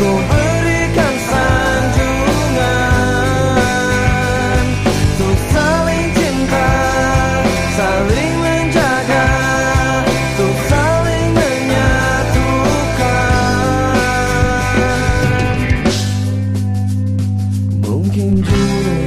ku berikan sanjungan Untuk saling cinta, saling menjaga Untuk saling menyatukan. Mungkin juga